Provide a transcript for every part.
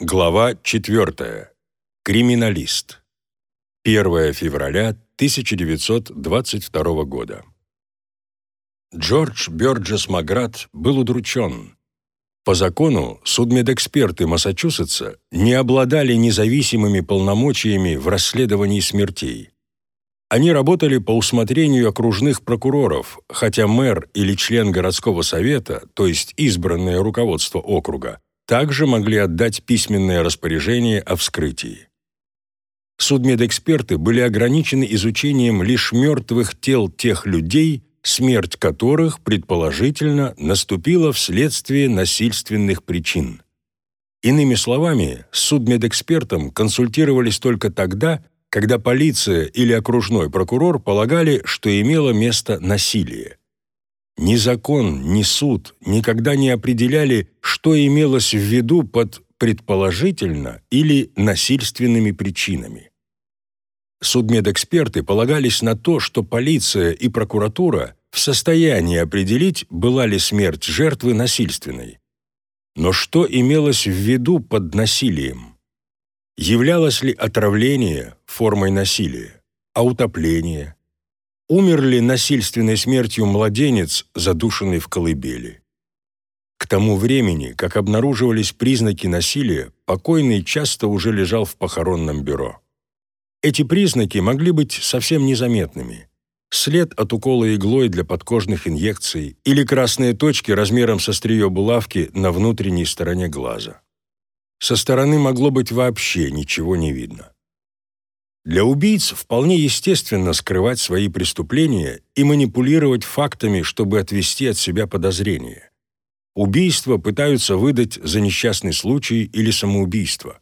Глава 4. Криминалист. 1 февраля 1922 года. Джордж Бёрджес Маград был удручен. По закону судмедэксперты Массачусетса не обладали независимыми полномочиями в расследовании смертей. Они работали по усмотрению окружных прокуроров, хотя мэр или член городского совета, то есть избранное руководство округа, также могли отдать письменное распоряжение о вскрытии. Судмедэксперты были ограничены изучением лишь мертвых тел тех людей, смерть которых, предположительно, наступила вследствие насильственных причин. Иными словами, с судмедэкспертом консультировались только тогда, когда полиция или окружной прокурор полагали, что имело место насилие. Ни закон, ни суд никогда не определяли, что имелось в виду под предположительно или насильственными причинами. Судмедэксперты полагались на то, что полиция и прокуратура в состоянии определить, была ли смерть жертвы насильственной. Но что имелось в виду под насилием? Являлось ли отравление формой насилия, а утопление? Умер ли насильственной смертью младенец, задушенный в колыбели? К тому времени, как обнаруживались признаки насилия, покойный часто уже лежал в похоронном бюро. Эти признаки могли быть совсем незаметными. След от укола иглой для подкожных инъекций или красные точки размером со острие булавки на внутренней стороне глаза. Со стороны могло быть вообще ничего не видно. Для убийц вполне естественно скрывать свои преступления и манипулировать фактами, чтобы отвести от себя подозрения. Убийство пытаются выдать за несчастный случай или самоубийство.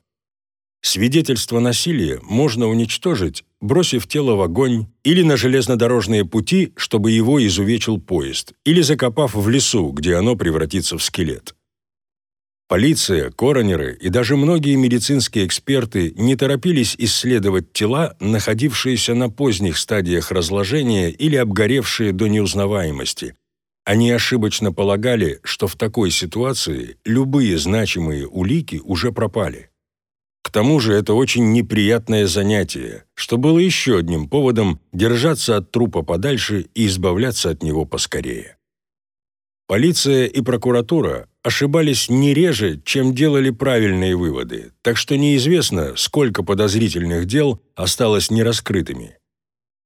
Свидетельство насилия можно уничтожить, бросив тело в огонь или на железнодорожные пути, чтобы его изувечил поезд, или закопав в лесу, где оно превратится в скелет. Полиция, коронеры и даже многие медицинские эксперты не торопились исследовать тела, находившиеся на поздних стадиях разложения или обгоревшие до неузнаваемости. Они ошибочно полагали, что в такой ситуации любые значимые улики уже пропали. К тому же это очень неприятное занятие, что было еще одним поводом держаться от трупа подальше и избавляться от него поскорее. Полиция и прокуратура ошибались не реже, чем делали правильные выводы, так что неизвестно, сколько подозрительных дел осталось нераскрытыми.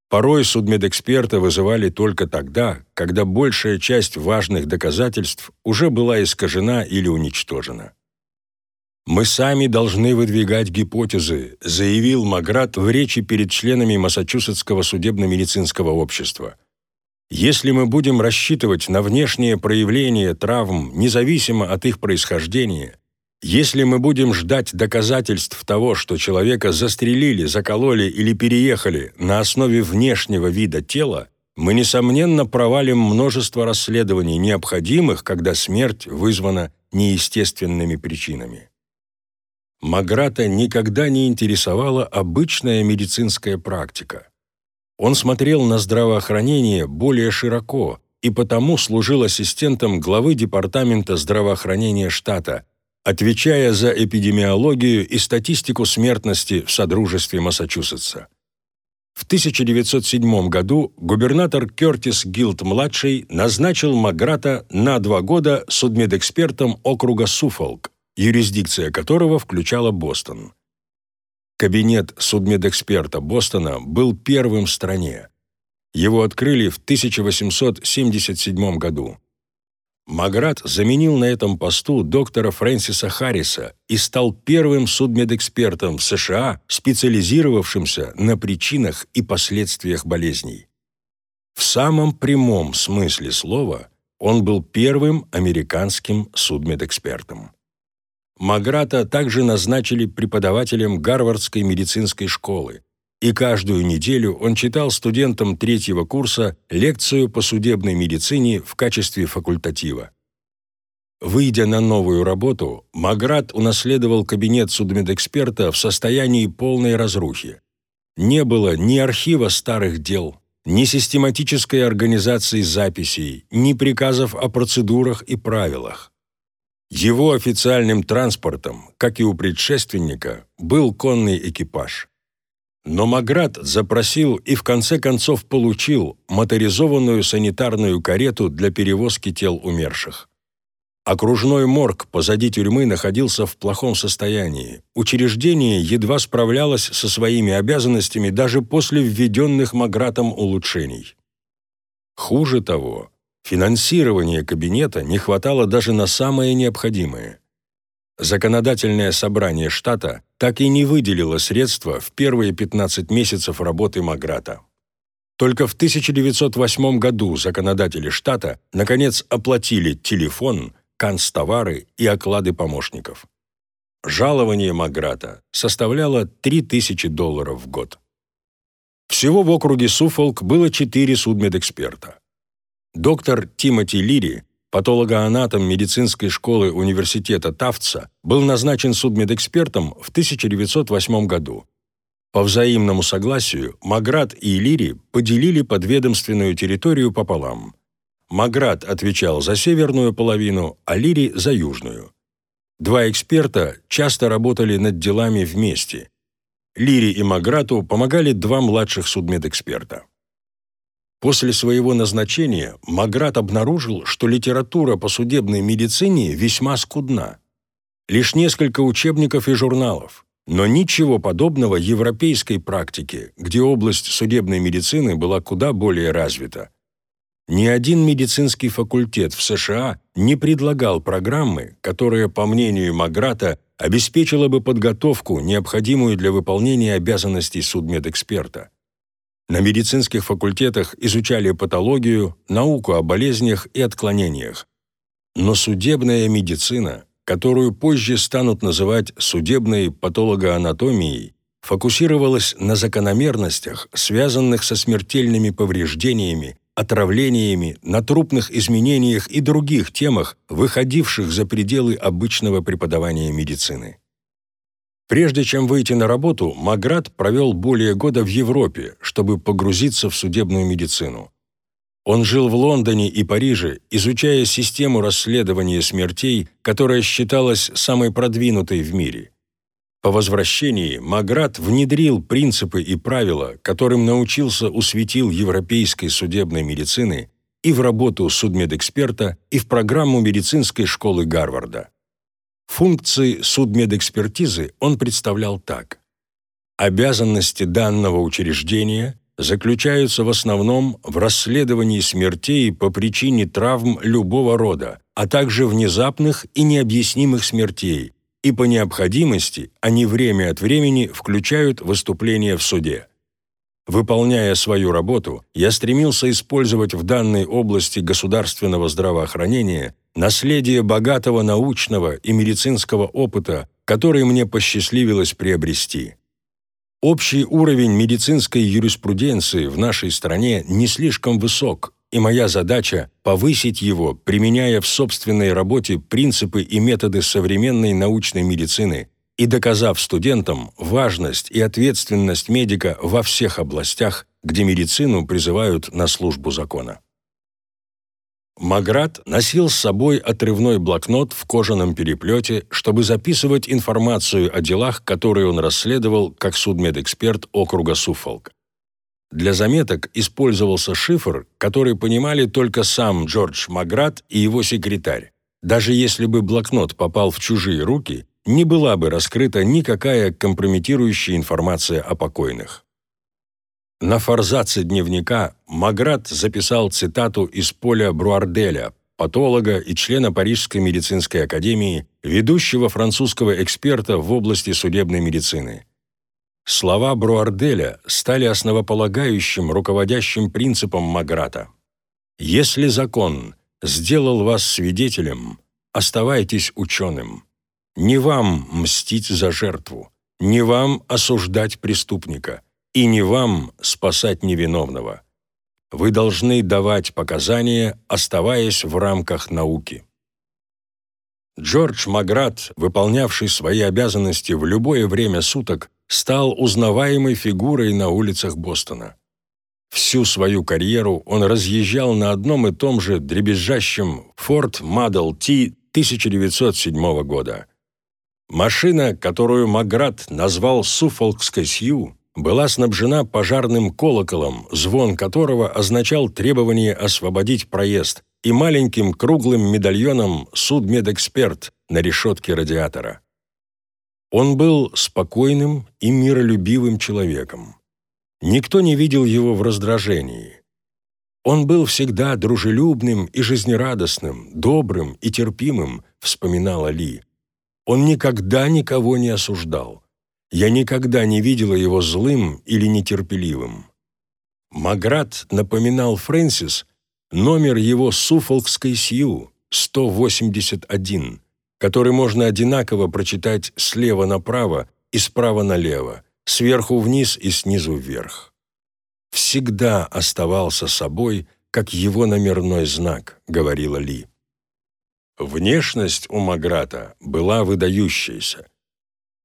Порой судмедэксперта вызывали только тогда, когда большая часть важных доказательств уже была искажена или уничтожена. «Мы сами должны выдвигать гипотезы», заявил Маград в речи перед членами Массачусетского судебно-медицинского общества – если мы будем рассчитывать на внешние проявления травм, независимо от их происхождения, если мы будем ждать доказательств того, что человека застрелили, закололи или переехали на основе внешнего вида тела, мы, несомненно, провалим множество расследований, необходимых, когда смерть вызвана неестественными причинами. Маграта никогда не интересовала обычная медицинская практика. Он смотрел на здравоохранение более широко и потому служил ассистентом главы Департамента здравоохранения штата, отвечая за эпидемиологию и статистику смертности в Содружестве Массачусетса. В 1907 году губернатор Кертис Гилд-младший назначил Маграта на два года судмедэкспертом округа Суфолк, юрисдикция которого включала Бостон. Кабинет судмедэксперта Бостона был первым в стране. Его открыли в 1877 году. Маград заменил на этом посту доктора Фрэнсиса Харриса и стал первым судмедэкспертом в США, специализировавшимся на причинах и последствиях болезней. В самом прямом смысле слова он был первым американским судмедэкспертом. Маграта также назначили преподавателем Гарвардской медицинской школы, и каждую неделю он читал студентам третьего курса лекцию по судебной медицине в качестве факультатива. Выйдя на новую работу, Маград унаследовал кабинет судмедэксперта в состоянии полной разрухи. Не было ни архива старых дел, ни систематической организации записей, ни приказов о процедурах и правилах. Его официальным транспортом, как и у предшественника, был конный экипаж. Но Маград запросил и в конце концов получил моторизованную санитарную карету для перевозки тел умерших. Окружной морг позади тюрьмы находился в плохом состоянии. Учреждение едва справлялось со своими обязанностями даже после введенных Магратом улучшений. Хуже того, финансирования кабинета не хватало даже на самое необходимое. Законодательное собрание штата так и не выделило средства в первые 15 месяцев работы Маграта. Только в 1908 году законодатели штата наконец оплатили телефон, канцтовары и оклады помощников. Жалование Маграта составляло 3000 долларов в год. Всего в округе Суфолк было четыре судмедэксперта. Доктор Тимоти Лири патологоанатом медицинской школы университета Тафтса, был назначен судмедэкспертом в 1908 году. По взаимному согласию Маград и Лири поделили подведомственную территорию пополам. Маград отвечал за северную половину, а Лири – за южную. Два эксперта часто работали над делами вместе. Лири и Маграту помогали два младших судмедэксперта. После своего назначения Маград обнаружил, что литература по судебной медицине весьма скудна. Лишь несколько учебников и журналов, но ничего подобного европейской практике, где область судебной медицины была куда более развита. Ни один медицинский факультет в США не предлагал программы, которая, по мнению Маграта, обеспечила бы подготовку, необходимую для выполнения обязанностей судмедэксперта. На медицинских факультетах изучали патологию, науку о болезнях и отклонениях. Но судебная медицина, которую позже станут называть судебной патологоанатомией, фокусировалась на закономерностях, связанных со смертельными повреждениями, отравлениями, на трупных изменениях и других темах, выходивших за пределы обычного преподавания медицины. Прежде чем выйти на работу, Маград провел более года в Европе, чтобы погрузиться в судебную медицину. Он жил в Лондоне и Париже, изучая систему расследования смертей, которая считалась самой продвинутой в мире. По возвращении Маград внедрил принципы и правила, которым научился у европейской судебной медицины и в работу судмедэксперта, и в программу медицинской школы Гарварда. Функции судмедэкспертизы он представлял так. Обязанности данного учреждения заключаются в основном в расследовании смертей по причине травм любого рода, а также внезапных и необъяснимых смертей, и по необходимости они время от времени включают выступления в суде. Выполняя свою работу, я стремился использовать в данной области государственного здравоохранения наследие богатого научного и медицинского опыта, который мне посчастливилось приобрести. Общий уровень медицинской юриспруденции в нашей стране не слишком высок, и моя задача – повысить его, применяя в собственной работе принципы и методы современной научной медицины и доказав студентам важность и ответственность медика во всех областях, где медицину призывают на службу закона. Маград носил с собой отрывной блокнот в кожаном переплете, чтобы записывать информацию о делах, которые он расследовал как судмедэксперт округа Суффолк. Для заметок использовался шифр, который понимали только сам Джордж Маград и его секретарь. Даже если бы блокнот попал в чужие руки, не была бы раскрыта никакая компрометирующая информация о покойных. На форзаце дневника Маград записал цитату из поля Бруарделя, патолога и члена Парижской медицинской академии, ведущего французского эксперта в области судебной медицины. Слова Бруарделя стали основополагающим руководящим принципом Маграта. «Если закон сделал вас свидетелем, оставайтесь ученым. Не вам мстить за жертву, не вам осуждать преступника» и не вам спасать невиновного. Вы должны давать показания, оставаясь в рамках науки. Джордж Маград, выполнявший свои обязанности в любое время суток, стал узнаваемой фигурой на улицах Бостона. Всю свою карьеру он разъезжал на одном и том же дребезжащем Ford Model T 1907 года. Машина, которую Маград назвал «Суфолкской Сью», была снабжена пожарным колоколом, звон которого означал требование освободить проезд, и маленьким круглым медальоном «Судмедэксперт» на решетке радиатора. Он был спокойным и миролюбивым человеком. Никто не видел его в раздражении. Он был всегда дружелюбным и жизнерадостным, добрым и терпимым, вспоминала Ли. Он никогда никого не осуждал. Я никогда не видела его злым или нетерпеливым. Маград напоминал Фрэнсис номер его Суфолкской Сью, 181, который можно одинаково прочитать слева направо и справа налево, сверху вниз и снизу вверх. «Всегда оставался собой, как его номерной знак», — говорила Ли. Внешность у Маграта была выдающаяся.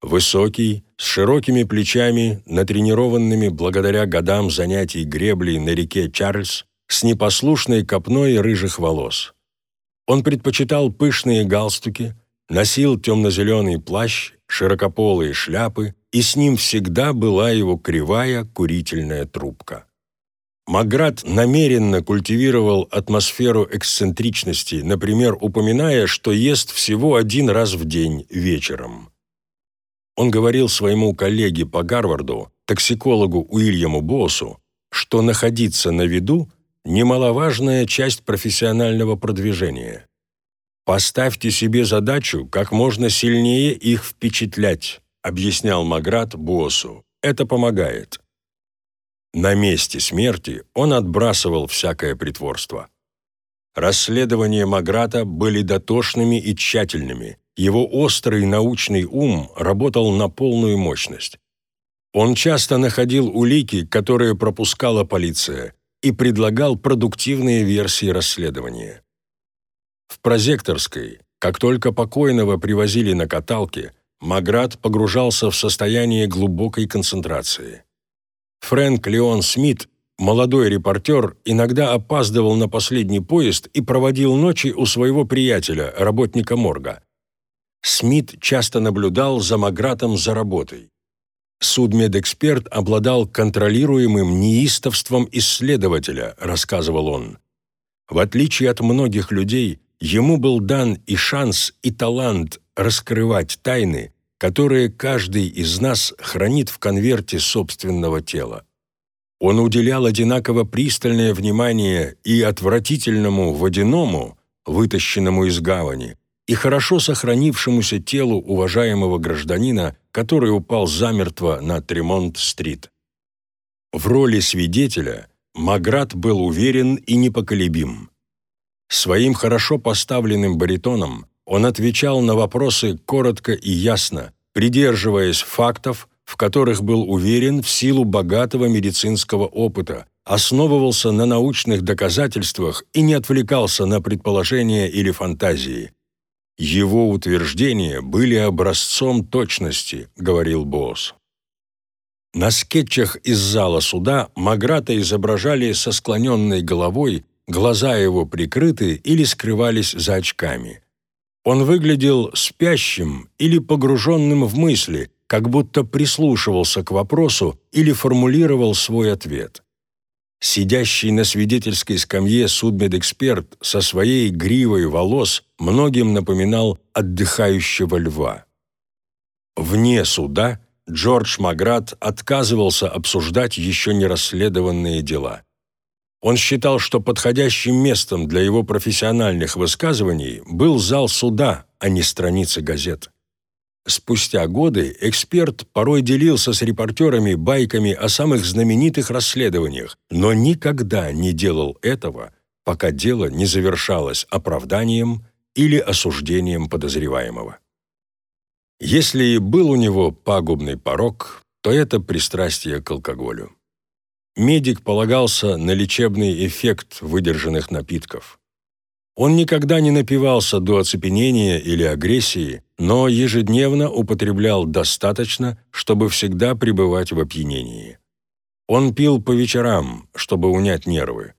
Высокий, с широкими плечами, натренированными благодаря годам занятий греблей на реке Чарльз, с непослушной копной рыжих волос. Он предпочитал пышные галстуки, носил темно-зеленый плащ, широкополые шляпы, и с ним всегда была его кривая курительная трубка. Маград намеренно культивировал атмосферу эксцентричности, например, упоминая, что ест всего один раз в день вечером. Он говорил своему коллеге по Гарварду, токсикологу Уильяму Боссу, что находиться на виду – немаловажная часть профессионального продвижения. «Поставьте себе задачу как можно сильнее их впечатлять», объяснял Маград Боссу. «Это помогает». На месте смерти он отбрасывал всякое притворство. Расследования Маграта были дотошными и тщательными. Его острый научный ум работал на полную мощность. Он часто находил улики, которые пропускала полиция, и предлагал продуктивные версии расследования. В прозекторской, как только покойного привозили на каталке, Маград погружался в состояние глубокой концентрации. Фрэнк Леон Смит, молодой репортер, иногда опаздывал на последний поезд и проводил ночи у своего приятеля, работника морга. Смит часто наблюдал за Магратом за работой. Судмедэксперт обладал контролируемым неистовством исследователя, рассказывал он. В отличие от многих людей, ему был дан и шанс, и талант раскрывать тайны, которые каждый из нас хранит в конверте собственного тела. Он уделял одинаково пристальное внимание и отвратительному водяному, вытащенному из гавани, и хорошо сохранившемуся телу уважаемого гражданина, который упал замертво на Тремонт-стрит. В роли свидетеля Маград был уверен и непоколебим. Своим хорошо поставленным баритоном он отвечал на вопросы коротко и ясно, придерживаясь фактов, в которых был уверен в силу богатого медицинского опыта, основывался на научных доказательствах и не отвлекался на предположения или фантазии. Его утверждения были образцом точности, говорил босс. На скетчах из зала суда Маграта изображали со склоненной головой, глаза его прикрыты или скрывались за очками. Он выглядел спящим или погруженным в мысли, как будто прислушивался к вопросу или формулировал свой ответ. Сидящий на свидетельской скамье судмедэксперт со своей гривой волос многим напоминал отдыхающего льва. Вне суда Джордж Маград отказывался обсуждать еще не расследованные дела. Он считал, что подходящим местом для его профессиональных высказываний был зал суда, а не страницы газет. Спустя годы эксперт порой делился с репортерами байками о самых знаменитых расследованиях, но никогда не делал этого, пока дело не завершалось оправданием или осуждением подозреваемого. Если и был у него пагубный порог, то это пристрастие к алкоголю. Медик полагался на лечебный эффект выдержанных напитков. Он никогда не напивался до оцепенения или агрессии, но ежедневно употреблял достаточно, чтобы всегда пребывать в опьянении. Он пил по вечерам, чтобы унять нервы.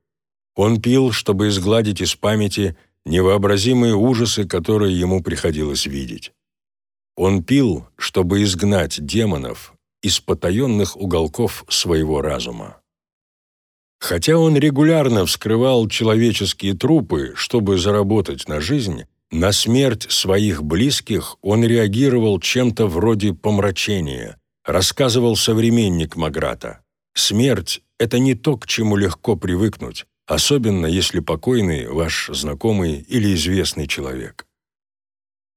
Он пил, чтобы изгладить из памяти невообразимые ужасы, которые ему приходилось видеть. Он пил, чтобы изгнать демонов из потаенных уголков своего разума. Хотя он регулярно вскрывал человеческие трупы, чтобы заработать на жизнь, на смерть своих близких он реагировал чем-то вроде помрачения, рассказывал современник Маграта. Смерть — это не то, к чему легко привыкнуть, особенно если покойный ваш знакомый или известный человек.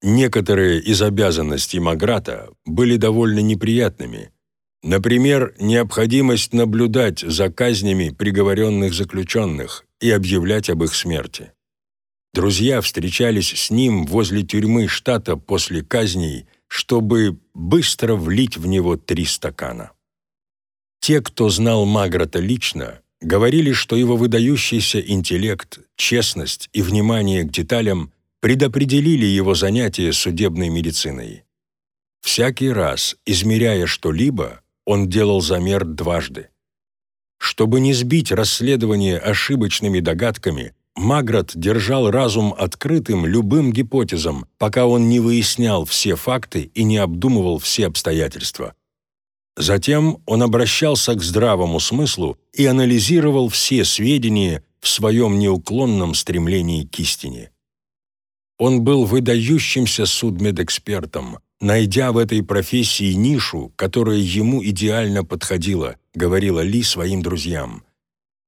Некоторые из обязанностей Маграта были довольно неприятными. Например, необходимость наблюдать за казнями приговоренных заключенных и объявлять об их смерти. Друзья встречались с ним возле тюрьмы штата после казней, чтобы быстро влить в него три стакана. Те, кто знал Маграта лично, говорили, что его выдающийся интеллект, честность и внимание к деталям предопределили его занятие судебной медициной. Всякий раз, измеряя что-либо, он делал замер дважды. Чтобы не сбить расследование ошибочными догадками, Маград держал разум открытым любым гипотезам, пока он не выяснял все факты и не обдумывал все обстоятельства. Затем он обращался к здравому смыслу и анализировал все сведения в своем неуклонном стремлении к истине. Он был выдающимся судмедэкспертом, найдя в этой профессии нишу, которая ему идеально подходила, говорила Ли своим друзьям.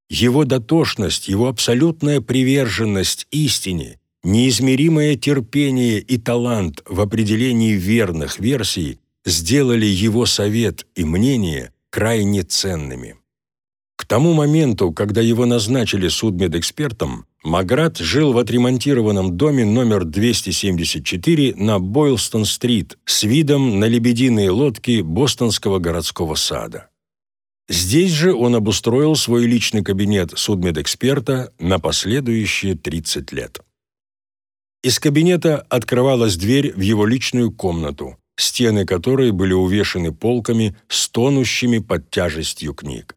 Его дотошность, его абсолютная приверженность истине, неизмеримое терпение и талант в определении верных версий сделали его совет и мнение крайне ценными. К тому моменту, когда его назначили судмедэкспертом, Маград жил в отремонтированном доме номер 274 на Бойлстон-стрит с видом на лебединые лодки Бостонского городского сада. Здесь же он обустроил свой личный кабинет судмедэксперта на последующие 30 лет. Из кабинета открывалась дверь в его личную комнату, стены которой были увешаны полками, стонущими под тяжестью книг.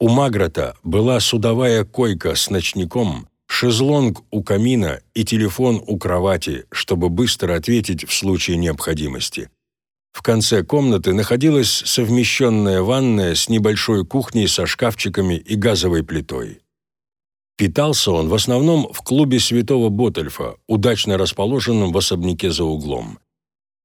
У Маграта была судовая койка с ночником, шезлонг у камина и телефон у кровати, чтобы быстро ответить в случае необходимости. В конце комнаты находилась совмещенная ванная с небольшой кухней со шкафчиками и газовой плитой. Питался он в основном в клубе Святого Ботельфа, удачно расположенном в особняке за углом.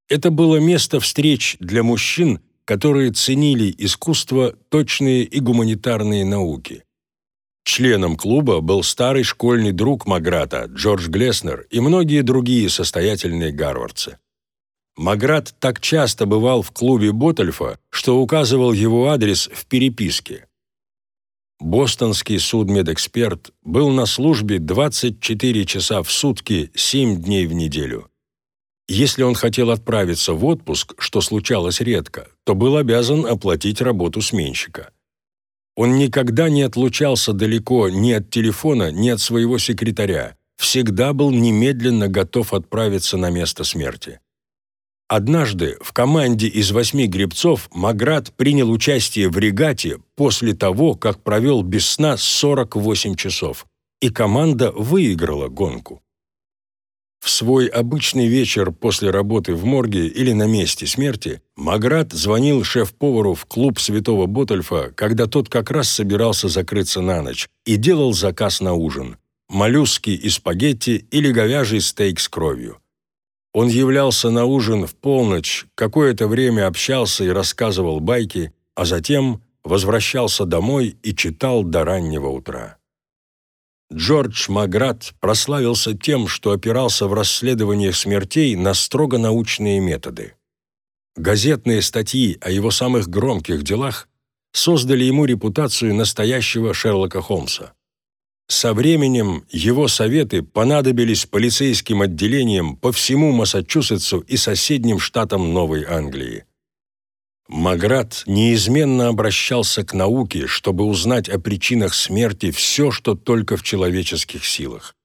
Это было место встреч для мужчин, которые ценили искусство, точные и гуманитарные науки. Членом клуба был старый школьный друг Маграта, Джордж Глеснер и многие другие состоятельные гарвардцы. Маград так часто бывал в клубе Ботальфа, что указывал его адрес в переписке. Бостонский судмедэксперт был на службе 24 часа в сутки, 7 дней в неделю. Если он хотел отправиться в отпуск, что случалось редко, то был обязан оплатить работу сменщика. Он никогда не отлучался далеко ни от телефона, ни от своего секретаря, всегда был немедленно готов отправиться на место смерти. Однажды в команде из восьми гребцов Маград принял участие в регате после того, как провел без сна 48 часов, и команда выиграла гонку. В свой обычный вечер после работы в морге или на месте смерти Маград звонил шеф-повару в клуб Святого Ботальфа, когда тот как раз собирался закрыться на ночь, и делал заказ на ужин – моллюски и спагетти или говяжий стейк с кровью. Он являлся на ужин в полночь, какое-то время общался и рассказывал байки, а затем возвращался домой и читал до раннего утра. Джордж Маград прославился тем, что опирался в расследованиях смертей на строго научные методы. Газетные статьи о его самых громких делах создали ему репутацию настоящего Шерлока Холмса. Со временем его советы понадобились полицейским отделениям по всему Массачусетсу и соседним штатам Новой Англии. Маград неизменно обращался к науке, чтобы узнать о причинах смерти все, что только в человеческих силах.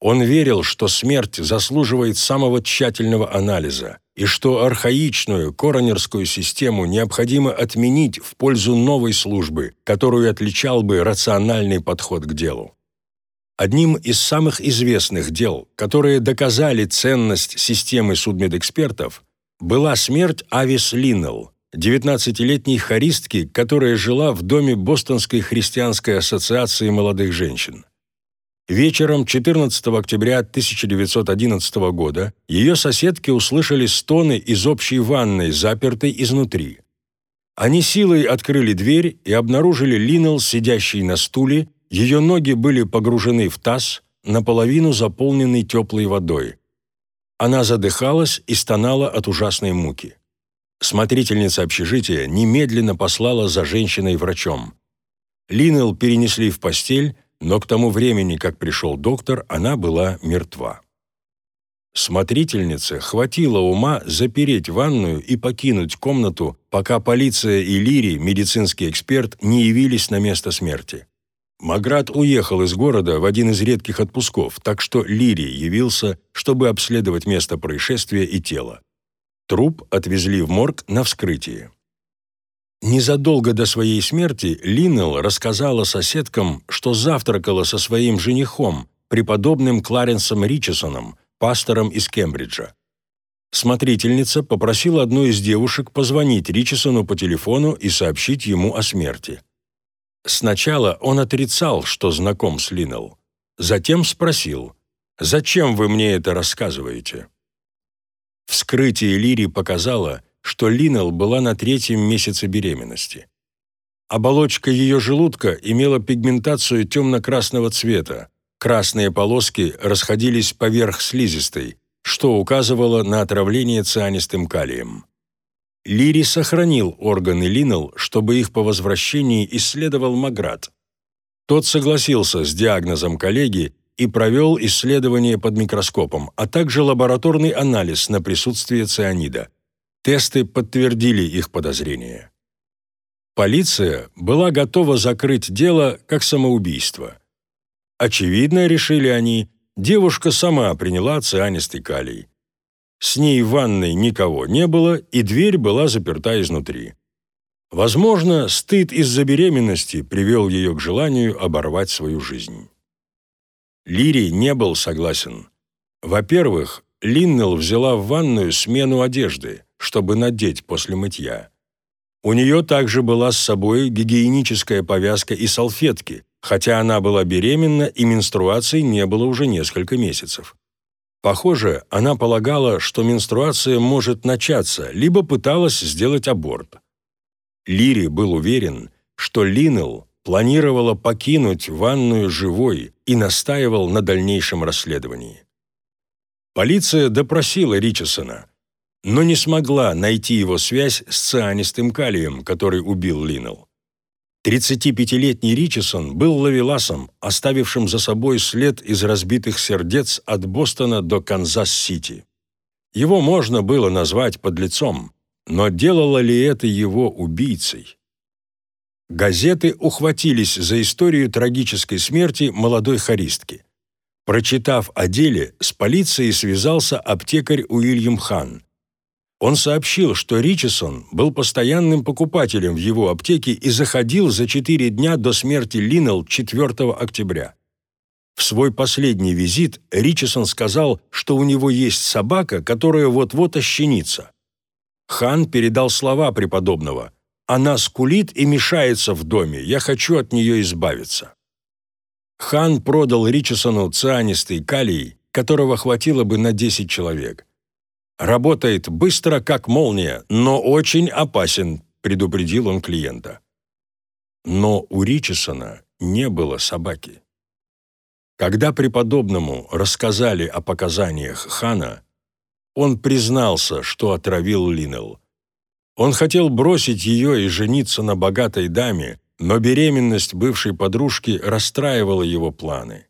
Он верил, что смерть заслуживает самого тщательного анализа и что архаичную коронерскую систему необходимо отменить в пользу новой службы, которую отличал бы рациональный подход к делу. Одним из самых известных дел, которые доказали ценность системы судмедэкспертов, была смерть Авис Линнелл, 19-летней хористки, которая жила в доме Бостонской христианской ассоциации молодых женщин. Вечером 14 октября 1911 года ее соседки услышали стоны из общей ванной, запертой изнутри. Они силой открыли дверь и обнаружили Линнелл, сидящий на стуле, ее ноги были погружены в таз, наполовину заполненный теплой водой. Она задыхалась и стонала от ужасной муки. Смотрительница общежития немедленно послала за женщиной-врачом. Линнелл перенесли в постель, но к тому времени, как пришел доктор, она была мертва. Смотрительнице хватило ума запереть ванную и покинуть комнату, пока полиция и Лири, медицинский эксперт, не явились на место смерти. Маград уехал из города в один из редких отпусков, так что Лири явился, чтобы обследовать место происшествия и тело. Труп отвезли в морг на вскрытие. Незадолго до своей смерти Линнелл рассказала соседкам, что завтракала со своим женихом, преподобным Кларенсом Ричесоном, пастором из Кембриджа. Смотрительница попросила одну из девушек позвонить Ричесону по телефону и сообщить ему о смерти. Сначала он отрицал, что знаком с Линнелл. Затем спросил, «Зачем вы мне это рассказываете?» Вскрытие Лири показало, что Линнелл была на третьем месяце беременности. Оболочка ее желудка имела пигментацию темно-красного цвета, Красные полоски расходились поверх слизистой, что указывало на отравление цианистым калием. Лири сохранил органы Линнелл, чтобы их по возвращении исследовал Маград. Тот согласился с диагнозом коллеги и провел исследование под микроскопом, а также лабораторный анализ на присутствие цианида. Тесты подтвердили их подозрения. Полиция была готова закрыть дело как самоубийство. Очевидно, решили они, девушка сама приняла цианистый калий. С ней в ванной никого не было, и дверь была заперта изнутри. Возможно, стыд из-за беременности привел ее к желанию оборвать свою жизнь. Лири не был согласен. Во-первых, Линнелл взяла в ванную смену одежды, чтобы надеть после мытья. У нее также была с собой гигиеническая повязка и салфетки, хотя она была беременна и менструации не было уже несколько месяцев. Похоже, она полагала, что менструация может начаться, либо пыталась сделать аборт. Лири был уверен, что Линнелл планировала покинуть ванную живой и настаивал на дальнейшем расследовании. Полиция допросила Ричесона, но не смогла найти его связь с цианистым калием, который убил Линнелл. 35-летний Ричесон был ловеласом, оставившим за собой след из разбитых сердец от Бостона до Канзас-Сити. Его можно было назвать подлецом, но делало ли это его убийцей? Газеты ухватились за историю трагической смерти молодой хористки. Прочитав о деле, с полицией связался аптекарь Уильям Хан. Он сообщил, что Ричесон был постоянным покупателем в его аптеке и заходил за четыре дня до смерти Линнелл 4 октября. В свой последний визит Ричесон сказал, что у него есть собака, которая вот-вот ощенится. Хан передал слова преподобного. «Она скулит и мешается в доме, я хочу от нее избавиться». Хан продал Ричесону цианистый калий, которого хватило бы на 10 человек. Работает быстро, как молния, но очень опасен», — предупредил он клиента. Но у Ричесона не было собаки. Когда преподобному рассказали о показаниях хана, он признался, что отравил Линнелл. Он хотел бросить ее и жениться на богатой даме, но беременность бывшей подружки расстраивала его планы.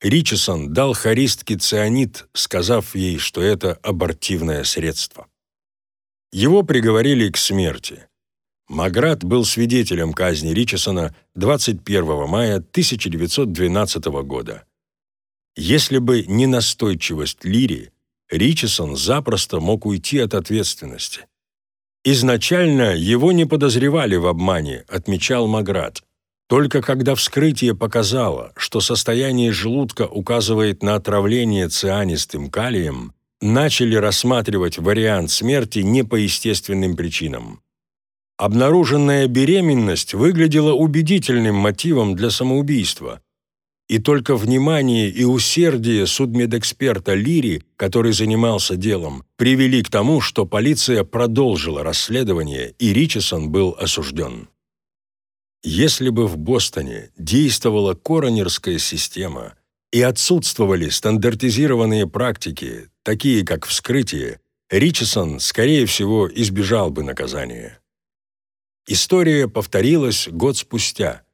Ричесон дал харистке цианид, сказав ей, что это абортивное средство. Его приговорили к смерти. Маград был свидетелем казни Ричесона 21 мая 1912 года. Если бы не настойчивость Лири, Ричесон запросто мог уйти от ответственности. Изначально его не подозревали в обмане, отмечал Маград. Только когда вскрытие показало, что состояние желудка указывает на отравление цианистым калием, начали рассматривать вариант смерти не по естественным причинам. Обнаруженная беременность выглядела убедительным мотивом для самоубийства, и только внимание и усердие судмедэксперта Лири, который занимался делом, привели к тому, что полиция продолжила расследование, и Ричесон был осужден. Если бы в Бостоне действовала коронерская система и отсутствовали стандартизированные практики, такие как вскрытие, Ричесон, скорее всего, избежал бы наказания. История повторилась год спустя.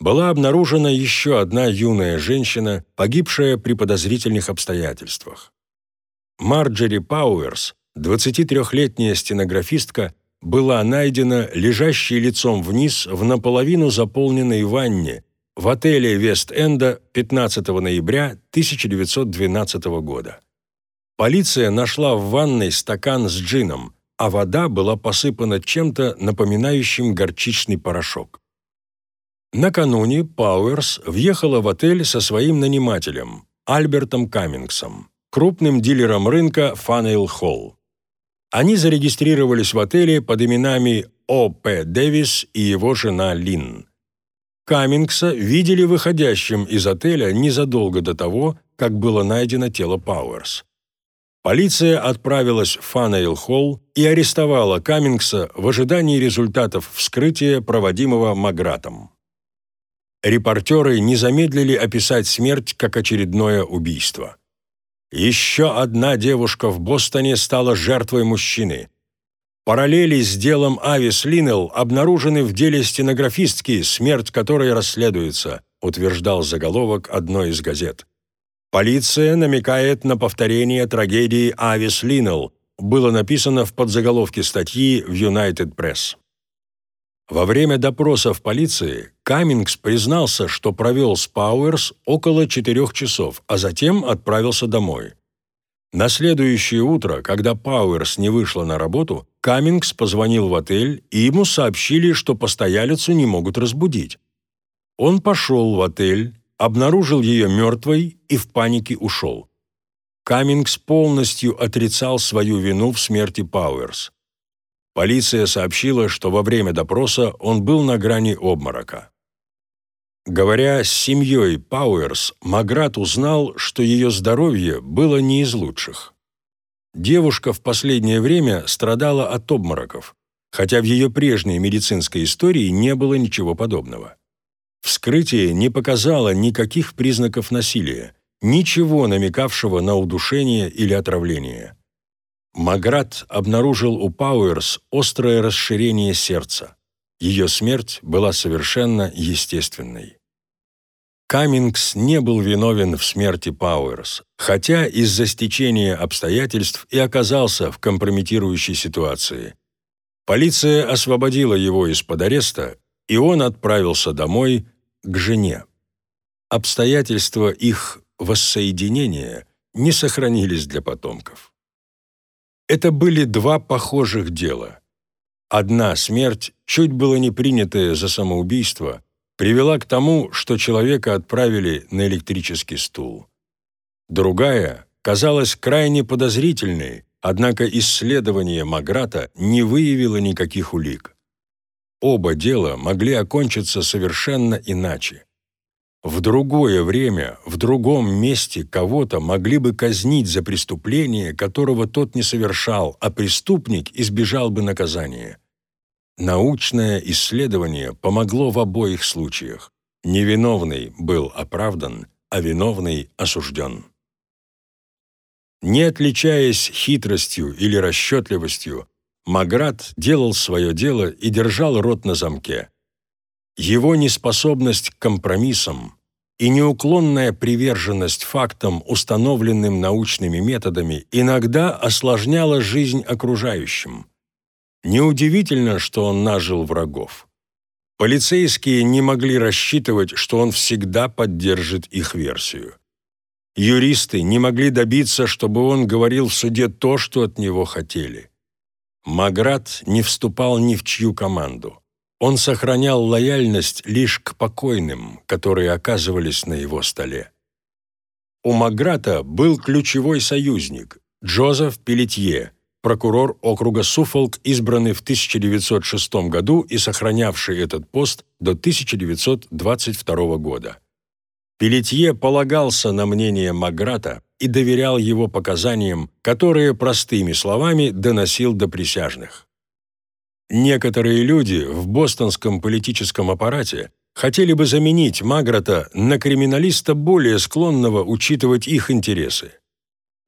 Была обнаружена еще одна юная женщина, погибшая при подозрительных обстоятельствах. Марджери Пауэрс, 23-летняя стенографистка, была найдена лежащей лицом вниз в наполовину заполненной ванне в отеле Вест-Энда 15 ноября 1912 года. Полиция нашла в ванной стакан с джином – а вода была посыпана чем-то напоминающим горчичный порошок. Накануне Пауэрс въехала в отель со своим нанимателем, Альбертом Каммингсом, крупным дилером рынка Фанейл Холл. Они зарегистрировались в отеле под именами О.П. Дэвис и его жена Лин. Каммингса видели выходящим из отеля незадолго до того, как было найдено тело Пауэрс. Полиция отправилась в Фанейл-Холл и арестовала Каммингса в ожидании результатов вскрытия, проводимого Магратом. Репортеры не замедлили описать смерть как очередное убийство. Еще одна девушка в Бостоне стала жертвой мужчины. Параллели с делом Авис Линнелл обнаружены в деле стенографистки, смерть которой расследуется, утверждал заголовок одной из газет. Полиция намекает на повторение трагедии Авис Линнелл, было написано в подзаголовке статьи в United Press. Во время допроса в полиции Каммингс признался, что провел с Пауэрс около четырех часов, а затем отправился домой. На следующее утро, когда Пауэрс не вышла на работу, Каммингс позвонил в отель, и ему сообщили, что постоялицу не могут разбудить. Он пошел в отель, обнаружил ее мертвой и в панике ушел. Каммингс полностью отрицал свою вину в смерти Пауэрс. Полиция сообщила, что во время допроса он был на грани обморока. Говоря с семьей Пауэрс, Маград узнал, что ее здоровье было не из лучших. Девушка в последнее время страдала от обмороков, хотя в ее прежней медицинской истории не было ничего подобного. Вскрытие не показало никаких признаков насилия, ничего намекавшего на удушение или отравление. Маград обнаружил у Пауэрс острое расширение сердца. Ее смерть была совершенно естественной. Каммингс не был виновен в смерти Пауэрс, хотя из-за стечения обстоятельств и оказался в компрометирующей ситуации. Полиция освободила его из-под ареста и он отправился домой к жене. Обстоятельства их воссоединения не сохранились для потомков. Это были два похожих дела. Одна смерть, чуть было не принятая за самоубийство, привела к тому, что человека отправили на электрический стул. Другая казалась крайне подозрительной, однако исследование Маграта не выявило никаких улик. Оба дела могли окончиться совершенно иначе. В другое время, в другом месте кого-то могли бы казнить за преступление, которого тот не совершал, а преступник избежал бы наказания. Научное исследование помогло в обоих случаях. Невиновный был оправдан, а виновный осужден. Не отличаясь хитростью или расчетливостью, Маград делал свое дело и держал рот на замке. Его неспособность к компромиссам и неуклонная приверженность фактам, установленным научными методами, иногда осложняла жизнь окружающим. Неудивительно, что он нажил врагов. Полицейские не могли рассчитывать, что он всегда поддержит их версию. Юристы не могли добиться, чтобы он говорил в суде то, что от него хотели. Маград не вступал ни в чью команду. Он сохранял лояльность лишь к покойным, которые оказывались на его столе. У Маграта был ключевой союзник – Джозеф Пелетье, прокурор округа Суфолк, избранный в 1906 году и сохранявший этот пост до 1922 года. Пелетье полагался на мнение Маграта и доверял его показаниям, которые простыми словами доносил до присяжных. Некоторые люди в бостонском политическом аппарате хотели бы заменить Маграта на криминалиста более склонного учитывать их интересы.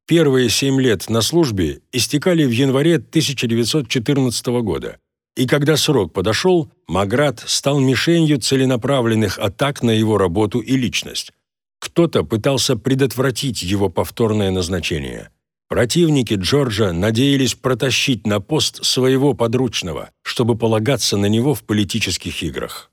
Первые семь лет на службе истекали в январе 1914 года, и когда срок подошел, Маграт стал мишенью целенаправленных атак на его работу и личность. Кто-то пытался предотвратить его повторное назначение – Противники Джорджа надеялись протащить на пост своего подручного, чтобы полагаться на него в политических играх.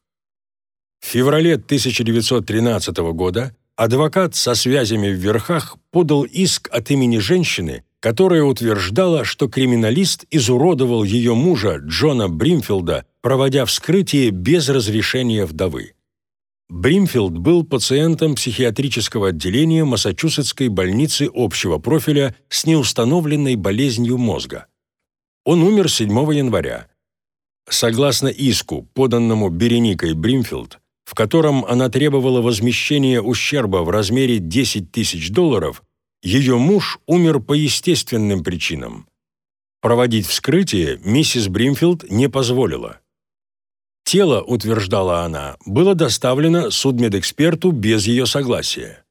В феврале 1913 года адвокат со связями в верхах подал иск от имени женщины, которая утверждала, что криминалист изуродовал ее мужа Джона Бримфилда, проводя вскрытие без разрешения вдовы. Бримфилд был пациентом психиатрического отделения Массачусетской больницы общего профиля с неустановленной болезнью мозга. Он умер 7 января. Согласно иску, поданному Береникой Бримфилд, в котором она требовала возмещения ущерба в размере 10 тысяч долларов, ее муж умер по естественным причинам. Проводить вскрытие миссис Бримфилд не позволила. Тело, утверждала она, было доставлено судмедэксперту без ее согласия.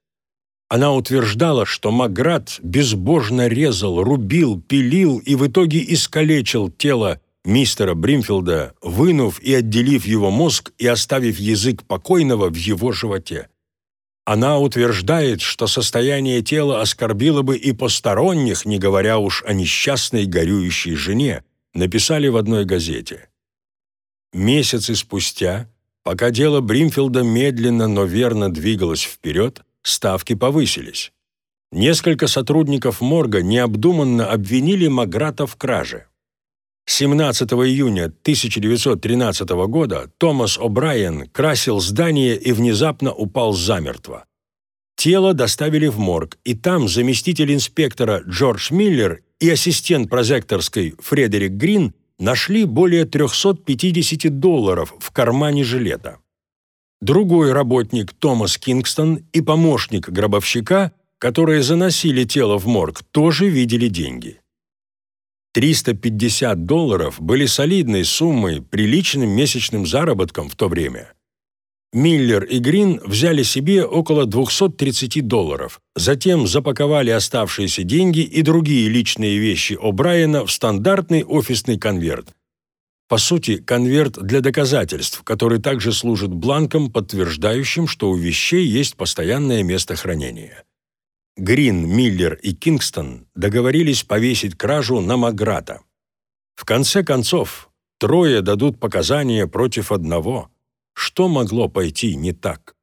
Она утверждала, что Маград безбожно резал, рубил, пилил и в итоге искалечил тело мистера Бримфилда, вынув и отделив его мозг и оставив язык покойного в его животе. Она утверждает, что состояние тела оскорбило бы и посторонних, не говоря уж о несчастной горюющей жене, написали в одной газете. Месяцы спустя, пока дело Бримфилда медленно, но верно двигалось вперед, ставки повысились. Несколько сотрудников морга необдуманно обвинили Маграта в краже. 17 июня 1913 года Томас О'Брайен красил здание и внезапно упал замертво. Тело доставили в морг, и там заместитель инспектора Джордж Миллер и ассистент прозекторской Фредерик Грин нашли более 350 долларов в кармане жилета. Другой работник Томас Кингстон и помощник гробовщика, которые заносили тело в морг, тоже видели деньги. 350 долларов были солидной суммой, приличным месячным заработком в то время. Миллер и Грин взяли себе около 230 долларов, затем запаковали оставшиеся деньги и другие личные вещи О'Брайена в стандартный офисный конверт. По сути, конверт для доказательств, который также служит бланком, подтверждающим, что у вещей есть постоянное место хранения. Грин, Миллер и Кингстон договорились повесить кражу на Маграта. В конце концов, трое дадут показания против одного – что могло пойти не так?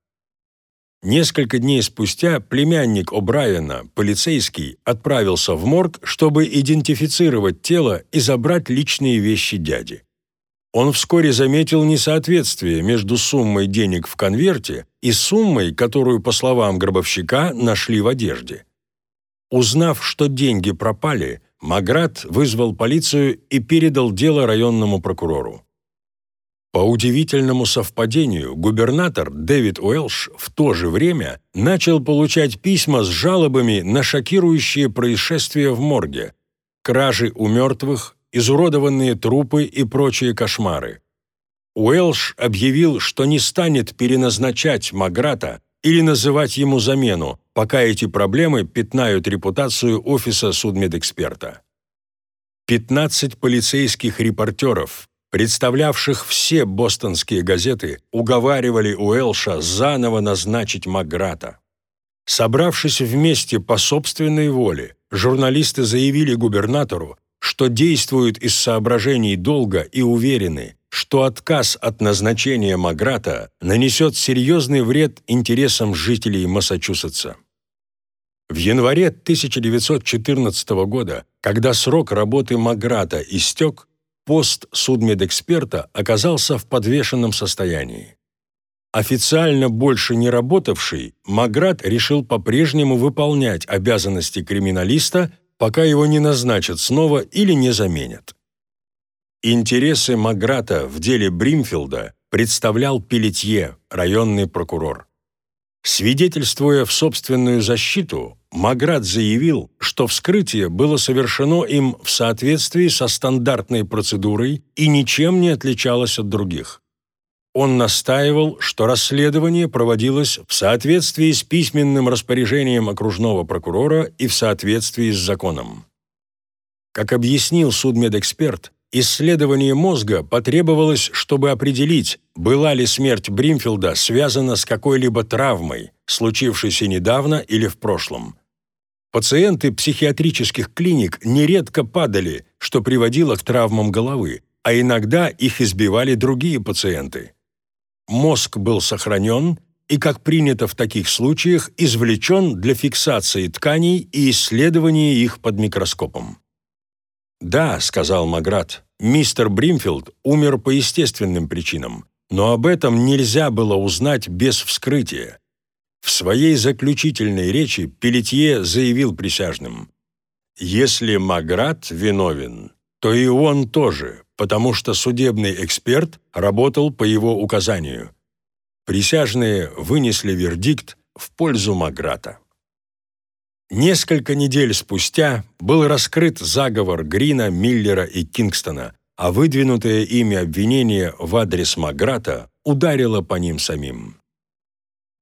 Несколько дней спустя племянник О'Брайена, полицейский, отправился в морг, чтобы идентифицировать тело и забрать личные вещи дяди. Он вскоре заметил несоответствие между суммой денег в конверте и суммой, которую, по словам гробовщика, нашли в одежде. Узнав, что деньги пропали, Маград вызвал полицию и передал дело районному прокурору. По удивительному совпадению, губернатор Дэвид Уэлш в то же время начал получать письма с жалобами на шокирующие происшествия в морге, кражи у мертвых, изуродованные трупы и прочие кошмары. Уэлш объявил, что не станет переназначать Маграта или называть ему замену, пока эти проблемы пятнают репутацию офиса судмедэксперта. 15 полицейских репортеров, представлявших все бостонские газеты, уговаривали Уэлша заново назначить Маграта. Собравшись вместе по собственной воле, журналисты заявили губернатору, что действуют из соображений долга и уверены, что отказ от назначения Маграта нанесет серьезный вред интересам жителей Массачусетса. В январе 1914 года, когда срок работы Маграта истек, пост судмедэксперта оказался в подвешенном состоянии. Официально больше не работавший, Маград решил по-прежнему выполнять обязанности криминалиста, пока его не назначат снова или не заменят. Интересы Маграта в деле Бримфилда представлял Пелетье, районный прокурор. Свидетельствуя в собственную защиту, Маград заявил, что вскрытие было совершено им в соответствии со стандартной процедурой и ничем не отличалось от других. Он настаивал, что расследование проводилось в соответствии с письменным распоряжением окружного прокурора и в соответствии с законом. Как объяснил судмедэксперт, Исследование мозга потребовалось, чтобы определить, была ли смерть Бримфилда связана с какой-либо травмой, случившейся недавно или в прошлом. Пациенты психиатрических клиник нередко падали, что приводило к травмам головы, а иногда их избивали другие пациенты. Мозг был сохранен и, как принято в таких случаях, извлечен для фиксации тканей и исследования их под микроскопом. «Да», — сказал Маград, Мистер Бримфилд умер по естественным причинам, но об этом нельзя было узнать без вскрытия. В своей заключительной речи Пелетье заявил присяжным, «Если Маград виновен, то и он тоже, потому что судебный эксперт работал по его указанию». Присяжные вынесли вердикт в пользу Маграта. Несколько недель спустя был раскрыт заговор Грина, Миллера и Кингстона, а выдвинутое ими обвинение в адрес Маграта ударило по ним самим.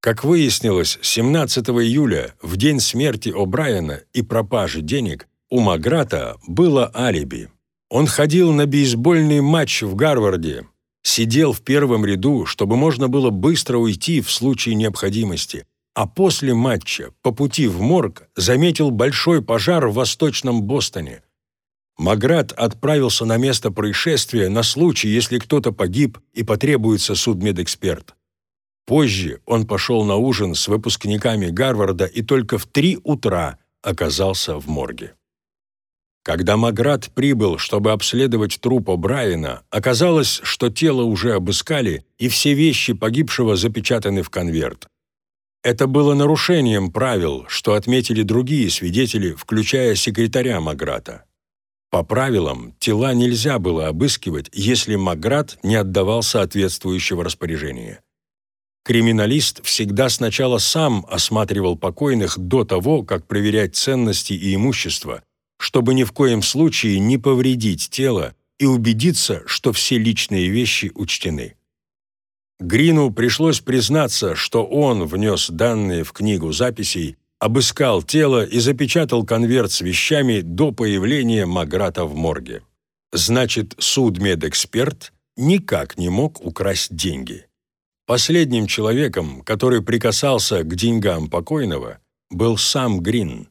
Как выяснилось, 17 июля, в день смерти О'Брайена и пропажи денег, у Маграта было алиби. Он ходил на бейсбольный матч в Гарварде, сидел в первом ряду, чтобы можно было быстро уйти в случае необходимости, а после матча по пути в морг заметил большой пожар в Восточном Бостоне. Маград отправился на место происшествия на случай, если кто-то погиб и потребуется судмедэксперт. Позже он пошел на ужин с выпускниками Гарварда и только в три утра оказался в морге. Когда Маград прибыл, чтобы обследовать труп Брайана, оказалось, что тело уже обыскали, и все вещи погибшего запечатаны в конверт. Это было нарушением правил, что отметили другие свидетели, включая секретаря Маграта. По правилам, тела нельзя было обыскивать, если Маграт не отдавал соответствующего распоряжения. Криминалист всегда сначала сам осматривал покойных до того, как проверять ценности и имущество, чтобы ни в коем случае не повредить тело и убедиться, что все личные вещи учтены. Грину пришлось признаться, что он внес данные в книгу записей, обыскал тело и запечатал конверт с вещами до появления Маграта в морге. Значит, судмедэксперт никак не мог украсть деньги. Последним человеком, который прикасался к деньгам покойного, был сам Грин.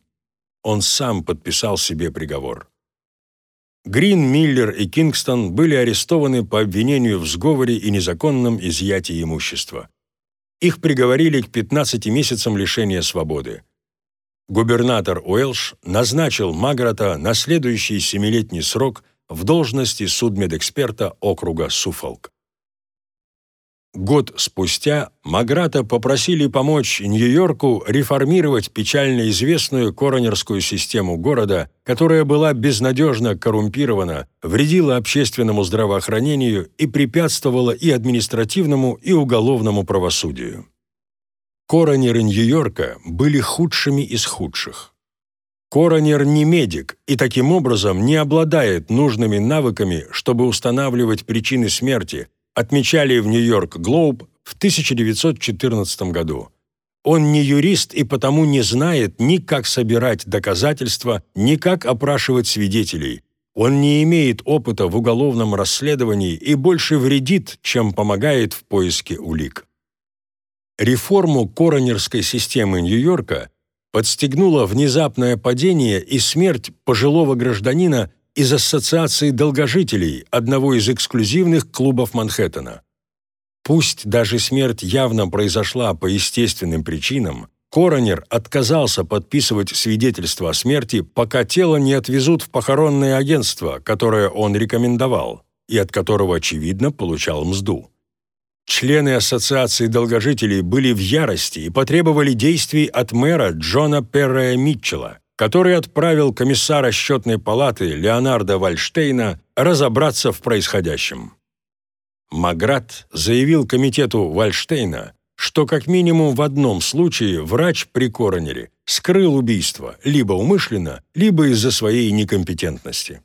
Он сам подписал себе приговор. Грин, Миллер и Кингстон были арестованы по обвинению в сговоре и незаконном изъятии имущества. Их приговорили к 15 месяцам лишения свободы. Губернатор Уэлш назначил Маграта на следующий семилетний срок в должности судмедэксперта округа Суфолк. Год спустя Маграта попросили помочь Нью-Йорку реформировать печально известную коронерскую систему города, которая была безнадежно коррумпирована, вредила общественному здравоохранению и препятствовала и административному, и уголовному правосудию. Коронеры Нью-Йорка были худшими из худших. Коронер не медик и таким образом не обладает нужными навыками, чтобы устанавливать причины смерти, отмечали в Нью-Йорк Глоуб в 1914 году. Он не юрист и потому не знает ни как собирать доказательства, ни как опрашивать свидетелей. Он не имеет опыта в уголовном расследовании и больше вредит, чем помогает в поиске улик. Реформу коронерской системы Нью-Йорка подстегнуло внезапное падение и смерть пожилого гражданина из Ассоциации долгожителей, одного из эксклюзивных клубов Манхэттена. Пусть даже смерть явно произошла по естественным причинам, Коронер отказался подписывать свидетельство о смерти, пока тело не отвезут в похоронное агентство, которое он рекомендовал, и от которого, очевидно, получал мзду. Члены Ассоциации долгожителей были в ярости и потребовали действий от мэра Джона Перрея Митчелла, который отправил комиссара счетной палаты Леонарда Вальштейна разобраться в происходящем. Маград заявил комитету Вальштейна, что как минимум в одном случае врач при коронере скрыл убийство либо умышленно, либо из-за своей некомпетентности.